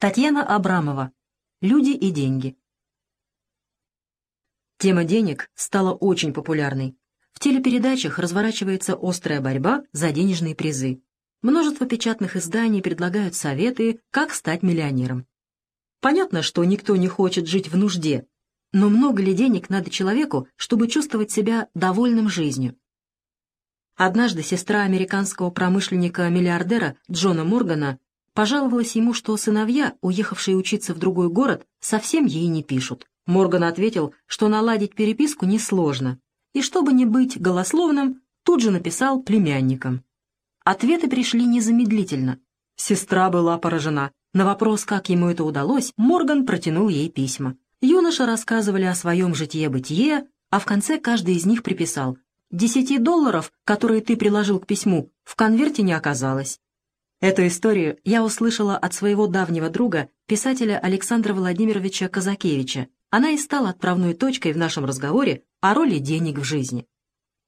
Татьяна Абрамова. Люди и деньги. Тема денег стала очень популярной. В телепередачах разворачивается острая борьба за денежные призы. Множество печатных изданий предлагают советы, как стать миллионером. Понятно, что никто не хочет жить в нужде, но много ли денег надо человеку, чтобы чувствовать себя довольным жизнью? Однажды сестра американского промышленника-миллиардера Джона Моргана пожаловалась ему, что сыновья, уехавшие учиться в другой город, совсем ей не пишут. Морган ответил, что наладить переписку несложно, и чтобы не быть голословным, тут же написал племянникам. Ответы пришли незамедлительно. Сестра была поражена. На вопрос, как ему это удалось, Морган протянул ей письма. Юноши рассказывали о своем житье-бытие, а в конце каждый из них приписал «Десяти долларов, которые ты приложил к письму, в конверте не оказалось. Эту историю я услышала от своего давнего друга, писателя Александра Владимировича Казакевича. Она и стала отправной точкой в нашем разговоре о роли денег в жизни.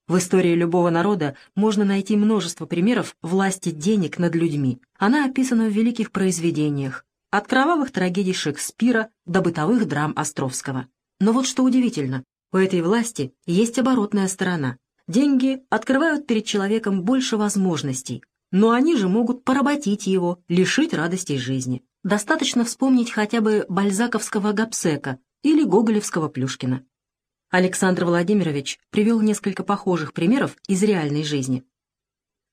В истории любого народа можно найти множество примеров власти денег над людьми. Она описана в великих произведениях, от кровавых трагедий Шекспира до бытовых драм Островского. Но вот что удивительно, у этой власти есть оборотная сторона. Деньги открывают перед человеком больше возможностей, но они же могут поработить его, лишить радостей жизни. Достаточно вспомнить хотя бы бальзаковского Гапсека или гоголевского Плюшкина. Александр Владимирович привел несколько похожих примеров из реальной жизни.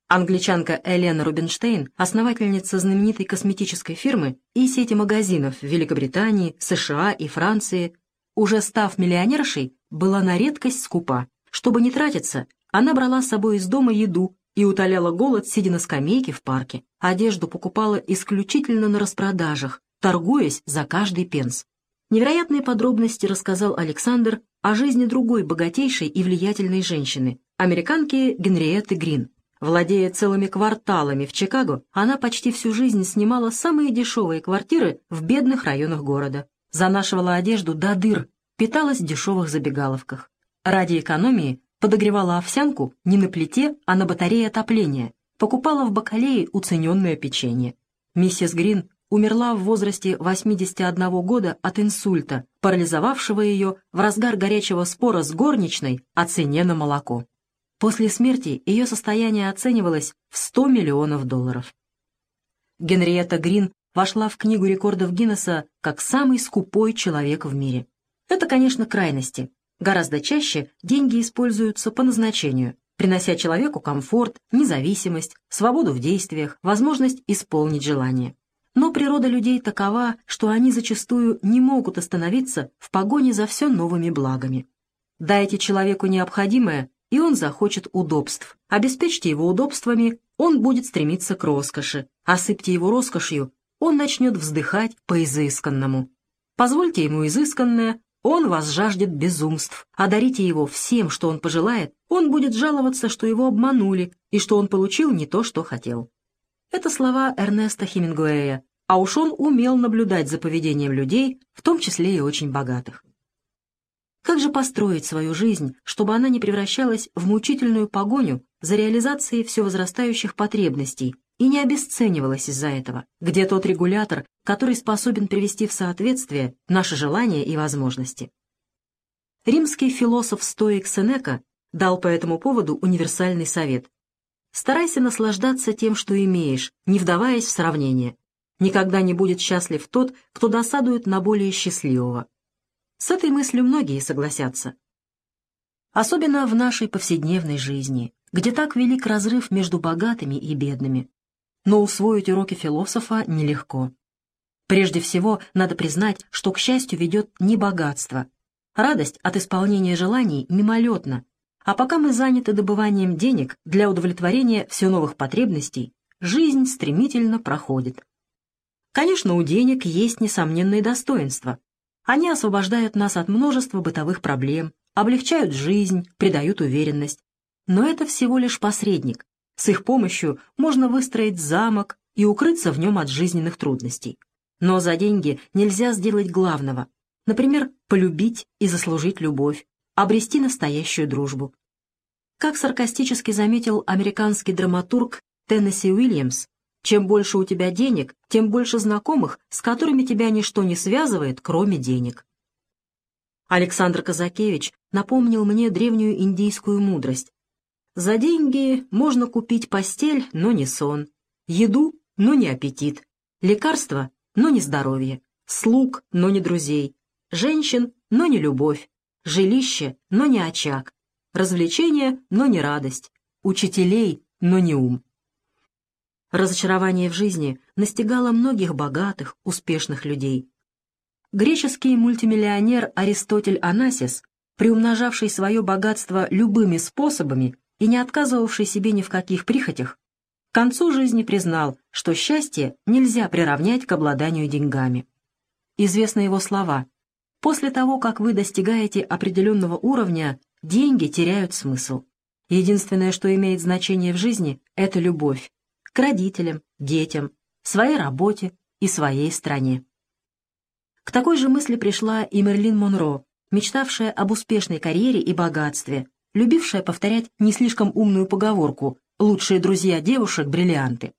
Англичанка Элена Рубинштейн, основательница знаменитой косметической фирмы и сети магазинов в Великобритании, США и Франции, уже став миллионершей, была на редкость скупа. Чтобы не тратиться, она брала с собой из дома еду и утоляла голод, сидя на скамейке в парке. Одежду покупала исключительно на распродажах, торгуясь за каждый пенс. Невероятные подробности рассказал Александр о жизни другой богатейшей и влиятельной женщины, американки Генриетты Грин. Владея целыми кварталами в Чикаго, она почти всю жизнь снимала самые дешевые квартиры в бедных районах города. Занашивала одежду до дыр, питалась в дешевых забегаловках. Ради экономии подогревала овсянку не на плите, а на батарее отопления, покупала в бакалее уцененное печенье. Миссис Грин умерла в возрасте 81 года от инсульта, парализовавшего ее в разгар горячего спора с горничной о цене на молоко. После смерти ее состояние оценивалось в 100 миллионов долларов. Генриетта Грин вошла в Книгу рекордов Гиннесса как самый скупой человек в мире. Это, конечно, крайности, Гораздо чаще деньги используются по назначению, принося человеку комфорт, независимость, свободу в действиях, возможность исполнить желание. Но природа людей такова, что они зачастую не могут остановиться в погоне за все новыми благами. Дайте человеку необходимое, и он захочет удобств. Обеспечьте его удобствами, он будет стремиться к роскоши. Осыпьте его роскошью, он начнет вздыхать по изысканному. Позвольте ему изысканное, он вас жаждет безумств, а дарите его всем, что он пожелает, он будет жаловаться, что его обманули и что он получил не то, что хотел. Это слова Эрнеста Хемингуэя, а уж он умел наблюдать за поведением людей, в том числе и очень богатых. Как же построить свою жизнь, чтобы она не превращалась в мучительную погоню за реализацией все возрастающих потребностей и не обесценивалась из-за этого? Где тот регулятор, который способен привести в соответствие наши желания и возможности? Римский философ-стоик Сенека дал по этому поводу универсальный совет. Старайся наслаждаться тем, что имеешь, не вдаваясь в сравнение. Никогда не будет счастлив тот, кто досадует на более счастливого. С этой мыслью многие согласятся. Особенно в нашей повседневной жизни, где так велик разрыв между богатыми и бедными но усвоить уроки философа нелегко. Прежде всего, надо признать, что к счастью ведет не богатство. Радость от исполнения желаний мимолетна, а пока мы заняты добыванием денег для удовлетворения все новых потребностей, жизнь стремительно проходит. Конечно, у денег есть несомненные достоинства. Они освобождают нас от множества бытовых проблем, облегчают жизнь, придают уверенность. Но это всего лишь посредник, с их помощью можно выстроить замок и укрыться в нем от жизненных трудностей. Но за деньги нельзя сделать главного. Например, полюбить и заслужить любовь, обрести настоящую дружбу. Как саркастически заметил американский драматург Теннесси Уильямс, Чем больше у тебя денег, тем больше знакомых, с которыми тебя ничто не связывает, кроме денег. Александр Казакевич напомнил мне древнюю индийскую мудрость. За деньги можно купить постель, но не сон, еду, но не аппетит, лекарства, но не здоровье, слуг, но не друзей, женщин, но не любовь, жилище, но не очаг, развлечения, но не радость, учителей, но не ум. Разочарование в жизни настигало многих богатых, успешных людей. Греческий мультимиллионер Аристотель Анасис, приумножавший свое богатство любыми способами и не отказывавший себе ни в каких прихотях, к концу жизни признал, что счастье нельзя приравнять к обладанию деньгами. Известны его слова «После того, как вы достигаете определенного уровня, деньги теряют смысл. Единственное, что имеет значение в жизни, это любовь к родителям, детям, своей работе и своей стране. К такой же мысли пришла и Мерлин Монро, мечтавшая об успешной карьере и богатстве, любившая повторять не слишком умную поговорку «лучшие друзья девушек — бриллианты».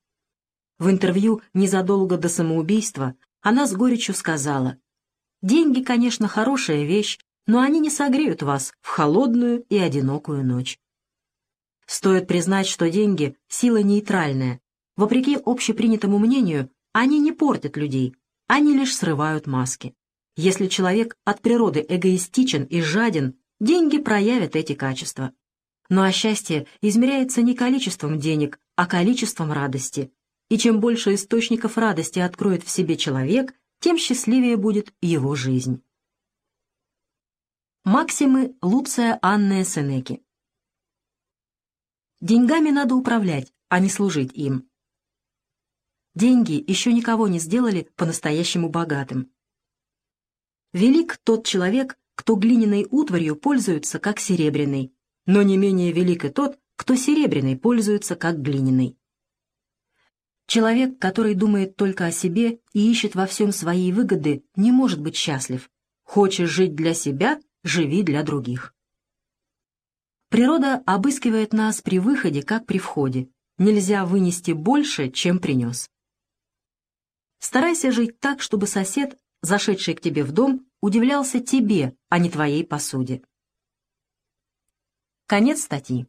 В интервью незадолго до самоубийства она с горечью сказала «Деньги, конечно, хорошая вещь, но они не согреют вас в холодную и одинокую ночь». Стоит признать, что деньги — сила нейтральная, Вопреки общепринятому мнению, они не портят людей, они лишь срывают маски. Если человек от природы эгоистичен и жаден, деньги проявят эти качества. Ну а счастье измеряется не количеством денег, а количеством радости. И чем больше источников радости откроет в себе человек, тем счастливее будет его жизнь. Максимы Луция Анны Сенеки Деньгами надо управлять, а не служить им. Деньги еще никого не сделали по-настоящему богатым. Велик тот человек, кто глиняной утварью пользуется как серебряной, но не менее велик и тот, кто серебряной пользуется как глиняной. Человек, который думает только о себе и ищет во всем своей выгоды, не может быть счастлив. Хочешь жить для себя — живи для других. Природа обыскивает нас при выходе, как при входе. Нельзя вынести больше, чем принес. Старайся жить так, чтобы сосед, зашедший к тебе в дом, удивлялся тебе, а не твоей посуде. Конец статьи.